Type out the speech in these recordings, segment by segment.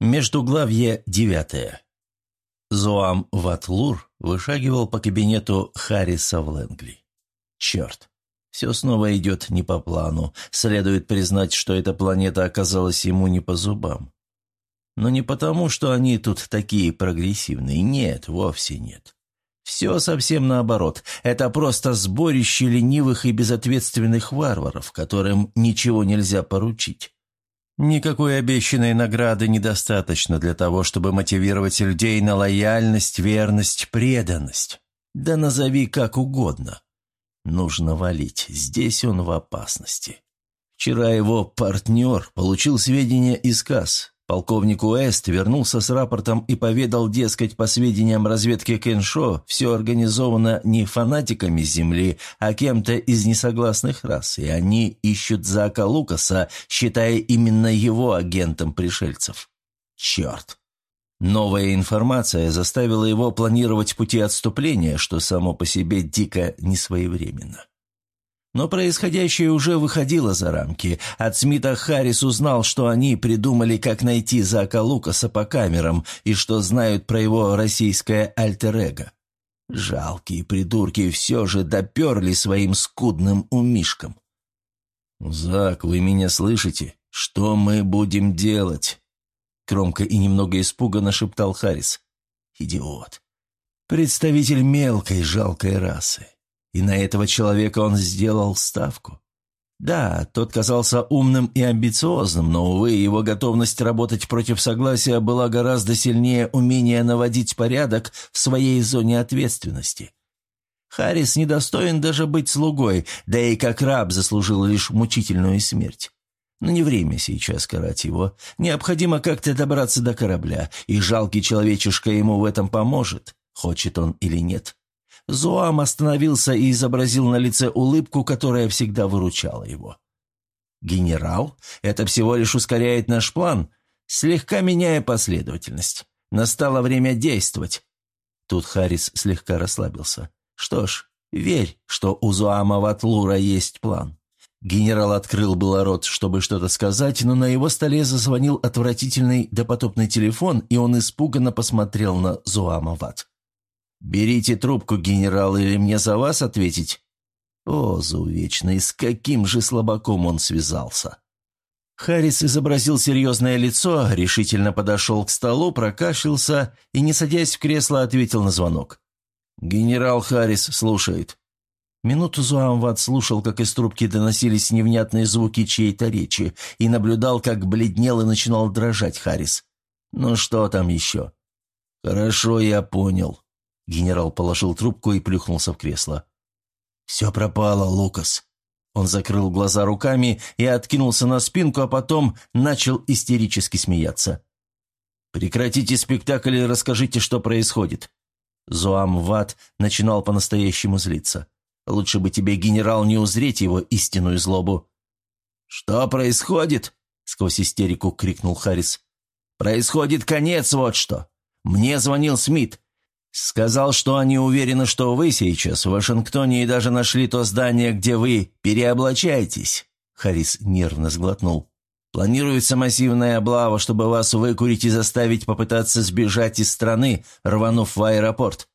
Междуглавье девятое. Зоам Ватлур вышагивал по кабинету Харриса в Лэнгли. Черт, все снова идет не по плану. Следует признать, что эта планета оказалась ему не по зубам. Но не потому, что они тут такие прогрессивные. Нет, вовсе нет. Все совсем наоборот. Это просто сборище ленивых и безответственных варваров, которым ничего нельзя поручить. Никакой обещанной награды недостаточно для того, чтобы мотивировать людей на лояльность, верность, преданность. Да назови как угодно. Нужно валить, здесь он в опасности. Вчера его партнер получил сведения из КАС. Полковник Уэст вернулся с рапортом и поведал, дескать, по сведениям разведки Кеншо, все организовано не фанатиками Земли, а кем-то из несогласных рас, и они ищут Зака Лукаса, считая именно его агентом пришельцев. Черт! Новая информация заставила его планировать пути отступления, что само по себе дико несвоевременно. Но происходящее уже выходило за рамки. От Смита Харрис узнал, что они придумали, как найти Зака Лукаса по камерам и что знают про его российское альтер-эго. Жалкие придурки все же доперли своим скудным умишкам. «Зак, вы меня слышите? Что мы будем делать?» Громко и немного испуганно шептал Харрис. «Идиот. Представитель мелкой жалкой расы. И на этого человека он сделал ставку. Да, тот казался умным и амбициозным, но, увы, его готовность работать против согласия была гораздо сильнее умения наводить порядок в своей зоне ответственности. Харрис недостоин даже быть слугой, да и как раб заслужил лишь мучительную смерть. Но не время сейчас карать его. Необходимо как-то добраться до корабля, и жалкий человечишка ему в этом поможет, хочет он или нет. Зоам остановился и изобразил на лице улыбку, которая всегда выручала его. «Генерал, это всего лишь ускоряет наш план, слегка меняя последовательность. Настало время действовать». Тут Харрис слегка расслабился. «Что ж, верь, у у Зоама Ватлура есть план». Генерал открыл было рот, чтобы что-то сказать, но на его столе зазвонил отвратительный допотопный телефон, и он испуганно посмотрел на Зуама Ват. «Берите трубку, генерал, или мне за вас ответить?» О, заувечный, с каким же слабаком он связался. Харрис изобразил серьезное лицо, решительно подошел к столу, прокашлялся и, не садясь в кресло, ответил на звонок. «Генерал Харрис слушает». Минуту Зуамват слушал, как из трубки доносились невнятные звуки чьей-то речи, и наблюдал, как бледнел и начинал дрожать Харрис. «Ну что там еще?» «Хорошо, я понял», Генерал положил трубку и плюхнулся в кресло. «Все пропало, Лукас». Он закрыл глаза руками и откинулся на спинку, а потом начал истерически смеяться. «Прекратите спектакль и расскажите, что происходит». Зоам Ват начинал по-настоящему злиться. «Лучше бы тебе, генерал, не узреть его истинную злобу». «Что происходит?» — сквозь истерику крикнул Харрис. «Происходит конец, вот что. Мне звонил Смит. Сказал, что они уверены, что вы сейчас в Вашингтоне и даже нашли то здание, где вы переоблачаетесь». Харрис нервно сглотнул. «Планируется массивная облава, чтобы вас выкурить и заставить попытаться сбежать из страны, рванув в аэропорт.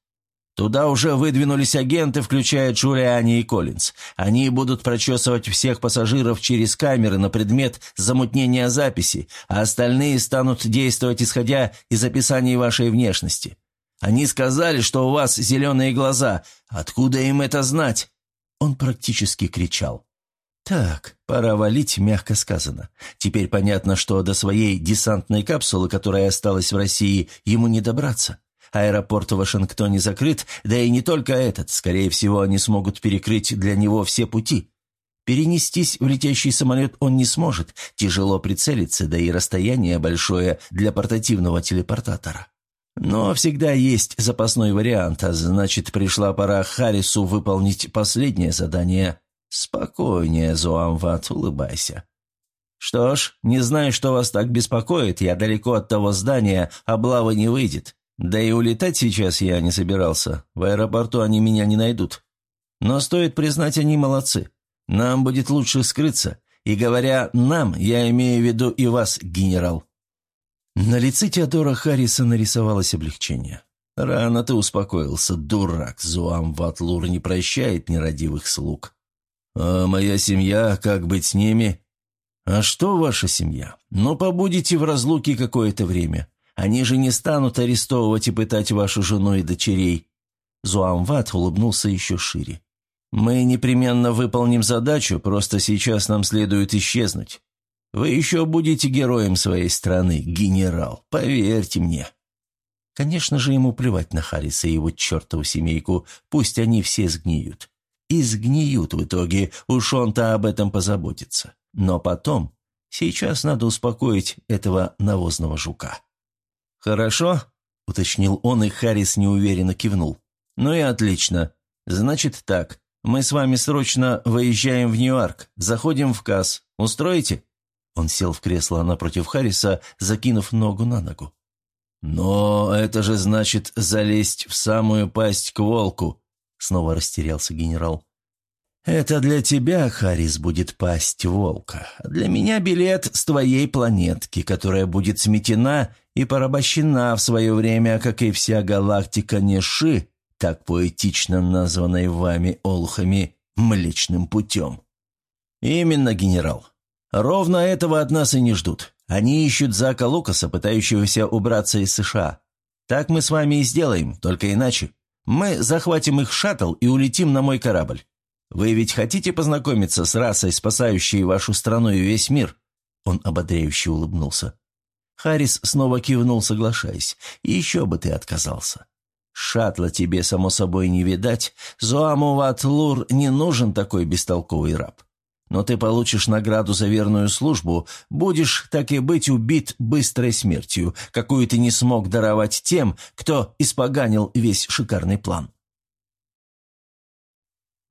Туда уже выдвинулись агенты, включая Джулиани и Коллинз. Они будут прочесывать всех пассажиров через камеры на предмет замутнения записи, а остальные станут действовать, исходя из описаний вашей внешности. Они сказали, что у вас зеленые глаза. Откуда им это знать?» Он практически кричал. «Так, пора валить, мягко сказано. Теперь понятно, что до своей десантной капсулы, которая осталась в России, ему не добраться. Аэропорт в Вашингтоне закрыт, да и не только этот. Скорее всего, они смогут перекрыть для него все пути. Перенестись в летящий самолет он не сможет, тяжело прицелиться, да и расстояние большое для портативного телепортатора. Но всегда есть запасной вариант, а значит, пришла пора Харрису выполнить последнее задание. Спокойнее, Зуамват, улыбайся. Что ж, не знаю, что вас так беспокоит, я далеко от того здания, облавы не выйдет. Да и улетать сейчас я не собирался, в аэропорту они меня не найдут. Но стоит признать, они молодцы. Нам будет лучше скрыться, и говоря «нам», я имею в виду и вас, генерал. На лице Теодора Харриса нарисовалось облегчение. «Рано ты успокоился, дурак. Зуам Ватлур не прощает нерадивых слуг. А моя семья, как быть с ними?» «А что ваша семья? Ну, побудете в разлуке какое-то время. Они же не станут арестовывать и пытать вашу жену и дочерей». Зуамват улыбнулся еще шире. «Мы непременно выполним задачу, просто сейчас нам следует исчезнуть. Вы еще будете героем своей страны, генерал, поверьте мне». Конечно же, ему плевать на Харриса и его чертову семейку, пусть они все сгниют. И сгниют в итоге, уж он-то об этом позаботится. Но потом, сейчас надо успокоить этого навозного жука. «Хорошо?» — уточнил он, и Харрис неуверенно кивнул. «Ну и отлично. Значит так, мы с вами срочно выезжаем в Ньюарк, заходим в КАС. Устроите?» Он сел в кресло напротив Харриса, закинув ногу на ногу. «Но это же значит залезть в самую пасть к волку», — снова растерялся генерал. «Это для тебя, Харрис, будет пасть волка, а для меня билет с твоей планетки, которая будет сметена и порабощена в свое время, как и вся галактика Неши, так поэтично названной вами олухами Млечным путем». «Именно, генерал. Ровно этого от нас и не ждут. Они ищут Зака Лукаса, пытающегося убраться из США. Так мы с вами и сделаем, только иначе. Мы захватим их шаттл и улетим на мой корабль. Вы ведь хотите познакомиться с расой, спасающей вашу страну и весь мир?» Он ободряюще улыбнулся. Харрис снова кивнул, соглашаясь. «Еще бы ты отказался. Шаттла тебе, само собой, не видать. Зоаму Ватлур не нужен такой бестолковый раб. Но ты получишь награду за верную службу, будешь, так и быть, убит быстрой смертью, какую ты не смог даровать тем, кто испоганил весь шикарный план.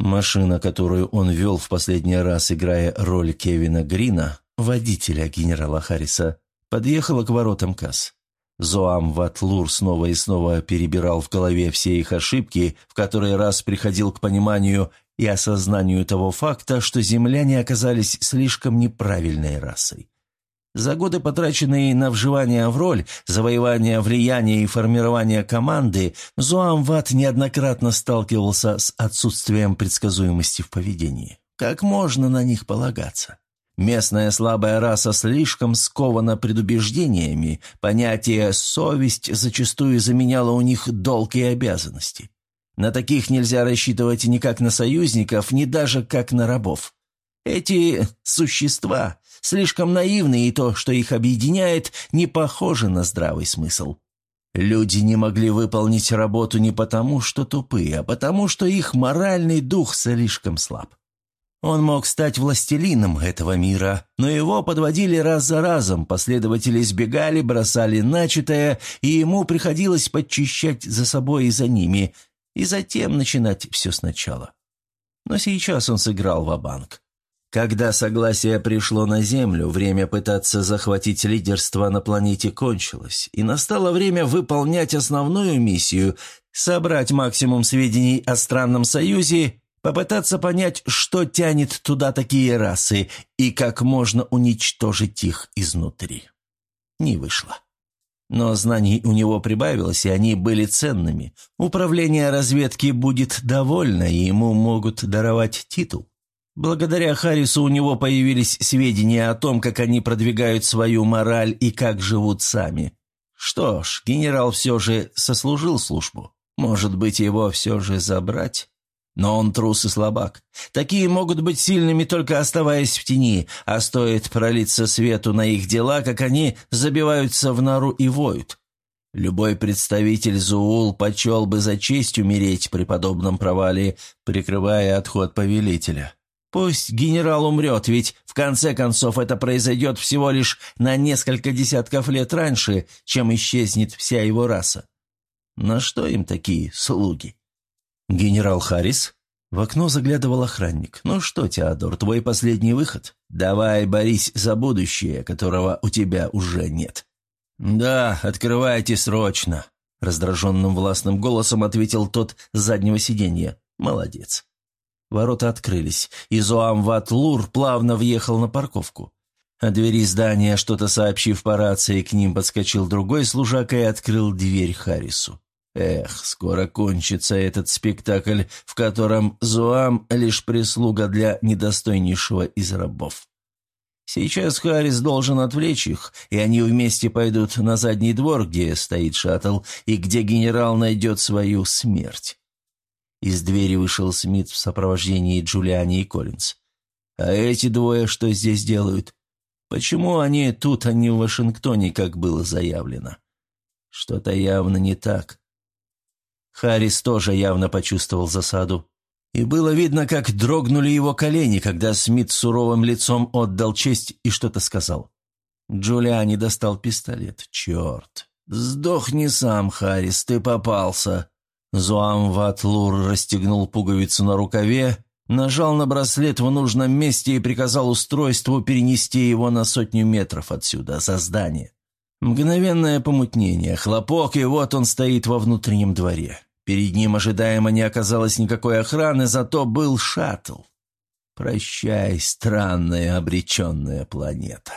Машина, которую он вел в последний раз, играя роль Кевина Грина, водителя генерала Харриса, подъехала к воротам Касс. Зоам Ватлур снова и снова перебирал в голове все их ошибки, в который раз приходил к пониманию и осознанию того факта, что земляне оказались слишком неправильной расой. За годы, потраченные на вживание в роль, завоевание влияния и формирование команды, Зуамват неоднократно сталкивался с отсутствием предсказуемости в поведении. Как можно на них полагаться? Местная слабая раса слишком скована предубеждениями, понятие «совесть» зачастую заменяло у них долг и обязанности. На таких нельзя рассчитывать ни как на союзников, ни даже как на рабов. Эти существа слишком наивны, и то, что их объединяет, не похоже на здравый смысл. Люди не могли выполнить работу не потому, что тупые, а потому, что их моральный дух слишком слаб. Он мог стать властелином этого мира, но его подводили раз за разом, последователи избегали, бросали начатое, и ему приходилось подчищать за собой и за ними, и затем начинать все сначала. Но сейчас он сыграл в банк когда согласие пришло на Землю, время пытаться захватить лидерство на планете кончилось, и настало время выполнять основную миссию – собрать максимум сведений о странном союзе, попытаться понять, что тянет туда такие расы и как можно уничтожить их изнутри. Не вышло. Но знаний у него прибавилось, и они были ценными. Управление разведки будет довольно, и ему могут даровать титул. Благодаря Харрису у него появились сведения о том, как они продвигают свою мораль и как живут сами. Что ж, генерал все же сослужил службу. Может быть, его все же забрать? Но он трус и слабак. Такие могут быть сильными, только оставаясь в тени, а стоит пролиться свету на их дела, как они забиваются в нору и воют. Любой представитель Зуул почел бы за честь умереть при подобном провале, прикрывая отход повелителя. Пусть генерал умрет, ведь в конце концов это произойдет всего лишь на несколько десятков лет раньше, чем исчезнет вся его раса. На что им такие слуги? Генерал Харрис? В окно заглядывал охранник. «Ну что, Теодор, твой последний выход? Давай борись за будущее, которого у тебя уже нет». «Да, открывайте срочно», — раздраженным властным голосом ответил тот с заднего сиденья. «Молодец». Ворота открылись, и Зоам Ватлур плавно въехал на парковку. О двери здания, что-то сообщив по рации, к ним подскочил другой служака и открыл дверь Харрису. Эх, скоро кончится этот спектакль, в котором Зуам — лишь прислуга для недостойнейшего из рабов. Сейчас Харрис должен отвлечь их, и они вместе пойдут на задний двор, где стоит шаттл, и где генерал найдет свою смерть. Из двери вышел Смит в сопровождении Джулиани и Коллинз. А эти двое что здесь делают? Почему они тут, а не в Вашингтоне, как было заявлено? Что-то явно не так. Харрис тоже явно почувствовал засаду. И было видно, как дрогнули его колени, когда Смит суровым лицом отдал честь и что-то сказал. Джулиани достал пистолет. «Черт! Сдохни сам, Харрис, ты попался!» Зуам Ватлур расстегнул пуговицу на рукаве, нажал на браслет в нужном месте и приказал устройству перенести его на сотню метров отсюда, за здание. Мгновенное помутнение, хлопок, и вот он стоит во внутреннем дворе. Перед ним ожидаемо не оказалось никакой охраны, зато был шаттл. Прощай, странная обреченная планета.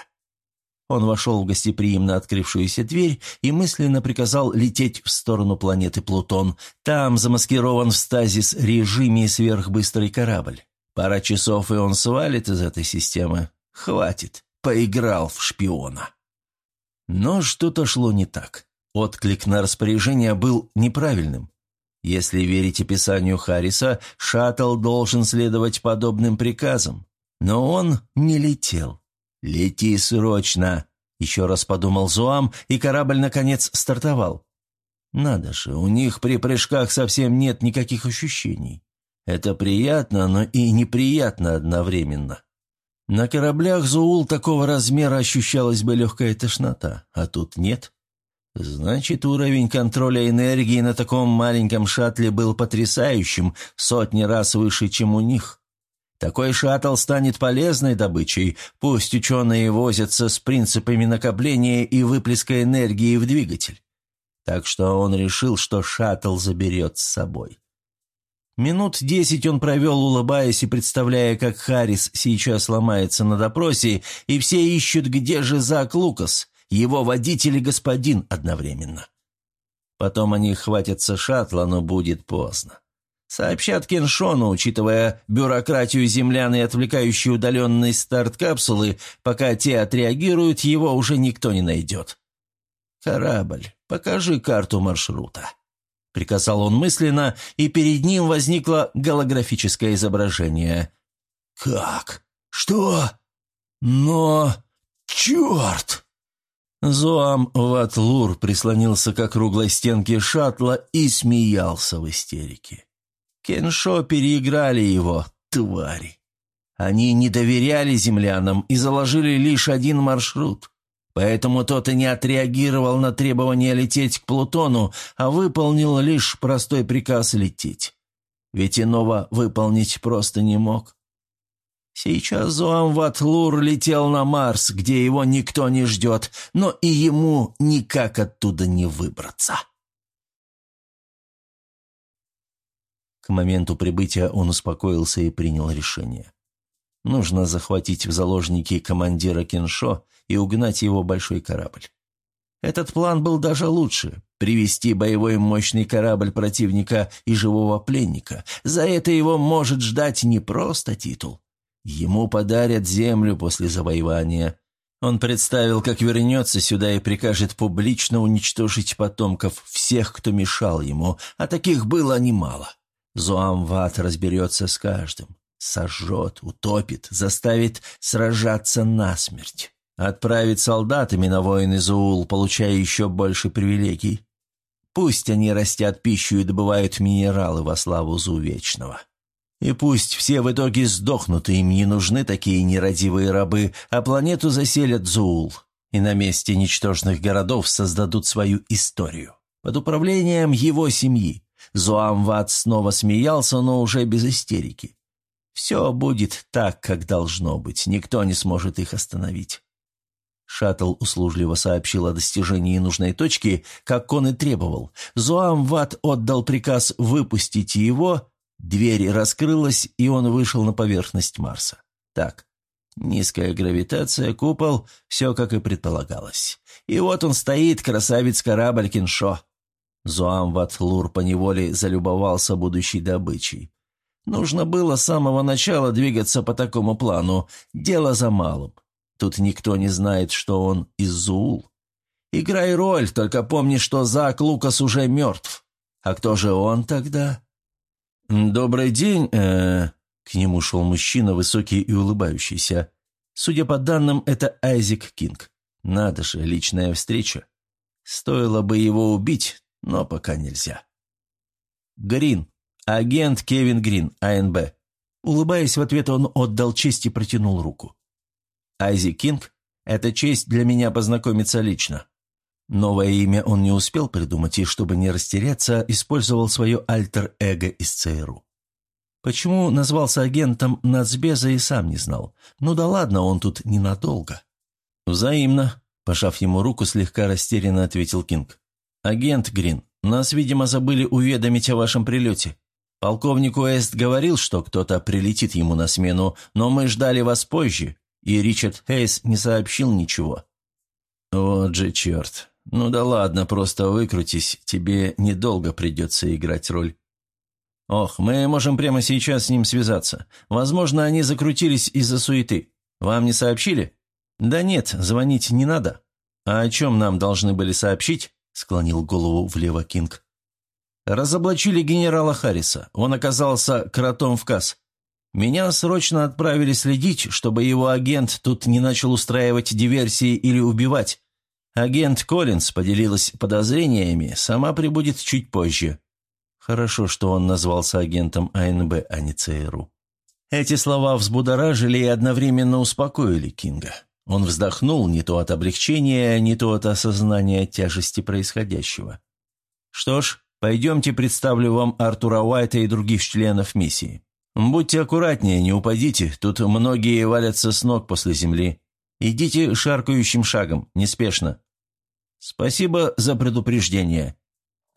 Он вошел в гостеприимно открывшуюся дверь и мысленно приказал лететь в сторону планеты Плутон. Там замаскирован в стазис-режиме сверхбыстрый корабль. Пара часов, и он свалит из этой системы. Хватит, поиграл в шпиона. Но что-то шло не так. Отклик на распоряжение был неправильным. Если верить описанию Харриса, шаттл должен следовать подобным приказам. Но он не летел. «Лети срочно!» – еще раз подумал Зуам, и корабль, наконец, стартовал. Надо же, у них при прыжках совсем нет никаких ощущений. Это приятно, но и неприятно одновременно. На кораблях Зуул такого размера ощущалась бы легкая тошнота, а тут нет. Значит, уровень контроля энергии на таком маленьком шаттле был потрясающим, сотни раз выше, чем у них. Такой шаттл станет полезной добычей, пусть ученые возятся с принципами накопления и выплеска энергии в двигатель. Так что он решил, что шаттл заберет с собой. Минут десять он провел, улыбаясь и представляя, как Харрис сейчас ломается на допросе, и все ищут, где же Зак Лукас, его водитель и господин одновременно. Потом они хватятся шаттла, но будет поздно. Сообщат Кеншону, учитывая бюрократию землян и отвлекающий удаленный старт капсулы, пока те отреагируют, его уже никто не найдет. «Корабль, покажи карту маршрута», — приказал он мысленно, и перед ним возникло голографическое изображение. «Как? Что? Но... Черт!» Зоам Ватлур прислонился к округлой стенке шаттла и смеялся в истерике. Кеншо переиграли его, твари. Они не доверяли землянам и заложили лишь один маршрут. Поэтому тот и не отреагировал на требование лететь к Плутону, а выполнил лишь простой приказ лететь. Ведь иного выполнить просто не мог. Сейчас Зоамватлур летел на Марс, где его никто не ждет, но и ему никак оттуда не выбраться. К моменту прибытия он успокоился и принял решение. Нужно захватить в заложники командира Кеншо и угнать его большой корабль. Этот план был даже лучше – привести боевой мощный корабль противника и живого пленника. За это его может ждать не просто титул, Ему подарят землю после завоевания. Он представил, как вернется сюда и прикажет публично уничтожить потомков всех, кто мешал ему, а таких было немало. Зуамват разберется с каждым. Сожжет, утопит, заставит сражаться насмерть. Отправит солдатами на войны Зуул, получая еще больше привилегий. Пусть они растят пищу и добывают минералы во славу Зувечного. И пусть все в итоге сдохнут, им не нужны такие нерадивые рабы, а планету заселят Зуул, и на месте ничтожных городов создадут свою историю. Под управлением его семьи. Зуамват снова смеялся, но уже без истерики. Все будет так, как должно быть, никто не сможет их остановить. Шаттл услужливо сообщил о достижении нужной точки, как он и требовал. Зуамват отдал приказ выпустить его, Дверь раскрылась, и он вышел на поверхность Марса. Так, Низкая гравитация, купол, все как и предполагалось. И вот он стоит, красавец-корабль Киншо. Зуам Ватлур поневоле залюбовался будущей добычей. Нужно было с самого начала двигаться по такому плану. Дело за малым. Тут никто не знает, что он из Зуул. Играй роль, только помни, что Зак Лукас уже мертв. А кто же он тогда? «Добрый день, э, К нему шел мужчина, высокий и улыбающийся. Судя по данным, это Айзек Кинг. Надо же, личная встреча. Стоило бы его убить, но пока нельзя. Грин. Агент Кевин Грин, АНБ. Улыбаясь в ответ, он отдал честь и протянул руку. Айзек Кинг, это честь для меня познакомиться лично. Новое имя он не успел придумать, и чтобы не растеряться, использовал свое альтер-эго из ЦРУ. Почему назвался агентом Нацбеза и сам не знал. Ну да ладно, он тут ненадолго. «Взаимно», – пожав ему руку, слегка растерянно ответил Кинг. «Агент Грин, нас, видимо, забыли уведомить о вашем прилете. Полковник Уэст говорил, что кто-то прилетит ему на смену, но мы ждали вас позже, и Ричард Хейс не сообщил ничего». «Вот же черт. Ну да ладно, просто выкрутись, тебе недолго придется играть роль». «Ох, мы можем прямо сейчас с ним связаться. Возможно, они закрутились из-за суеты. Вам не сообщили?» «Да нет, звонить не надо. А о чем нам должны были сообщить?» – склонил голову влево Кинг. «Разоблачили генерала Харриса. Он оказался кротом в касс. Меня срочно отправили следить, чтобы его агент тут не начал устраивать диверсии или убивать. Агент Коллинз поделилась подозрениями, сама прибудет чуть позже. Хорошо, что он назвался агентом АНБ, а не ЦРУ. Эти слова взбудоражили и одновременно успокоили Кинга. Он вздохнул не то от облегчения, не то от осознания тяжести происходящего. «Что ж, пойдемте представлю вам Артура Уайта и других членов миссии. Будьте аккуратнее, не упадите, тут многие валятся с ног после земли. Идите шаркающим шагом, неспешно». «Спасибо за предупреждение»,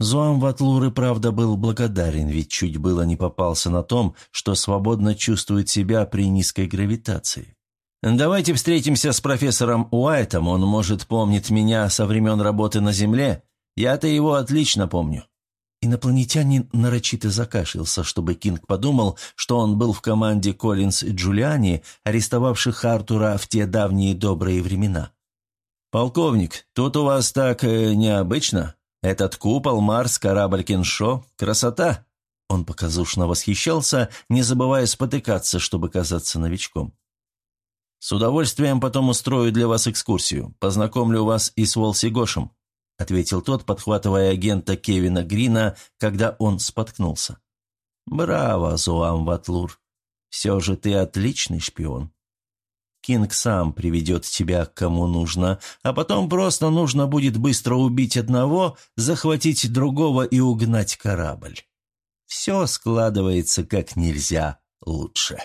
Зуам Ватлур и правда был благодарен, ведь чуть было не попался на том, что свободно чувствует себя при низкой гравитации. «Давайте встретимся с профессором Уайтом, он, может, помнит меня со времен работы на Земле. Я-то его отлично помню». Инопланетянин нарочито закашлялся, чтобы Кинг подумал, что он был в команде Коллинз и Джулиани, арестовавших Артура в те давние добрые времена. «Полковник, тут у вас так э, необычно. Этот купол, Марс, корабль Киншо — красота!» Он показушно восхищался, не забывая спотыкаться, чтобы казаться новичком. «С удовольствием потом устрою для вас экскурсию. Познакомлю вас и с Волси Гошем», — ответил тот, подхватывая агента Кевина Грина, когда он споткнулся. «Браво, Зуам Ватлур. Все же ты отличный шпион». Кинг сам приведет тебя к кому нужно, а потом просто нужно будет быстро убить одного, захватить другого и угнать корабль. Все складывается как нельзя лучше.